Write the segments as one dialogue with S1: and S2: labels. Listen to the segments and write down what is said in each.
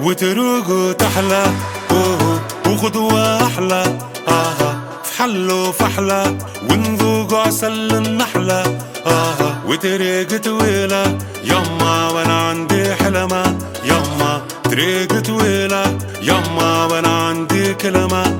S1: وتروقه تحلى. وخدوا أحلى. أها في فحلى. ونذوق عسل النحلة أها وتريق طويلة يما وأنا عندي حلمة. يما طريق طويلة يما وأنا عندي كلمة.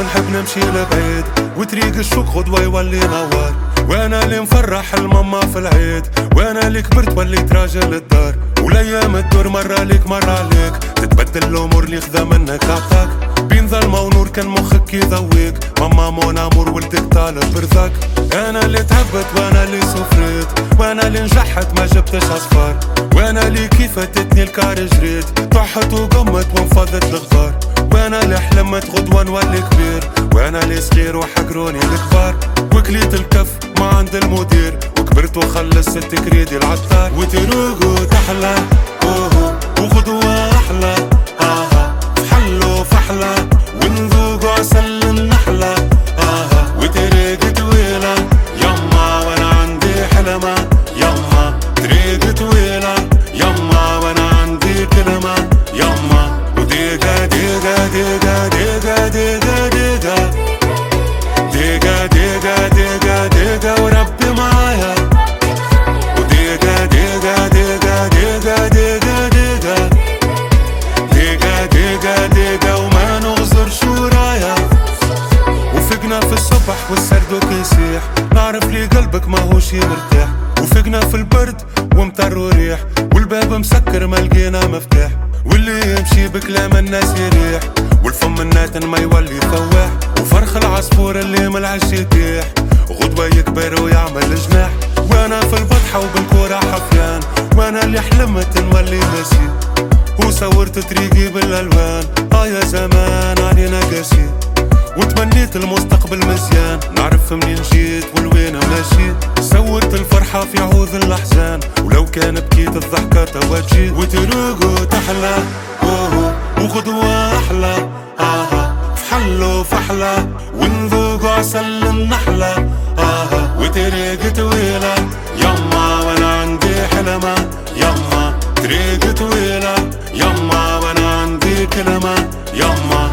S1: ونحب نمشي لبعيد. وطريق الشوق غدوة يولي نوار وأنا اللي مفرح ال maman في العيد. وأنا اللي كبرت وليت راجل الدار والايام تدور مرة ليك مرة عليك تتبدل الأمور اللي خذا منك عطاك بين ظلمة ونور كان مخك يذويك. maman mon amour ولدك طالب برضاك. أنا اللي تعبت وأنا اللي souffrit. وأنا اللي نجحت ما جبتش أصفار. وأنا اللي كيف فاتتني الكار جريت. طحت وقمت وانفضت الغبار وأنا حلمت غدوة نولي كبير. وأنا اللي صغير وحكروني الكبار وكليت الكف ما عند المدير. وكبرت وخلصت كريدي العطار. وتروقوا تحلى. وغدوة أحلى. آها. فحلوا فحلى. ديقة وربي معايا. وديقة ديقة ديقة ديقة ديقة ديقة ديقة ديقة ديقة وما نغزر شو رايا وفقنا في الصبح والسردوك يسيح نعرف لي قلبك ما هوش مرتاح وفقنا في البرد ومطر وريح. والباب مسكر ما لقينا مفتاح. واللي يمشي بكلام الناس يريح. والفم الناتن ما يولي فواح وفرخ العصفور اللي ملعش يتيح. غدوة يكبر ويعمل جناح. وأنا في البطحة وبالكورة حفيان. وأنا اللي حلمت نولي ماشي وصورت طريقي بالألوان. آه يا زمان علينا قاسي وتمنيت المستقبل مزيان. نعرف منين جيت والوين ماشي. صورت الفرحة في عوض الأحزان. ولو كان بكيت الضحكة توا تجي أحلى وغدوة أحلى. آه فحلو فحلى ونذوق عسل النحلة أها وتريق طويلة. يما وأنا عندي حلمة. يما تريق طويلة. يما وأنا عندي كلمة. يما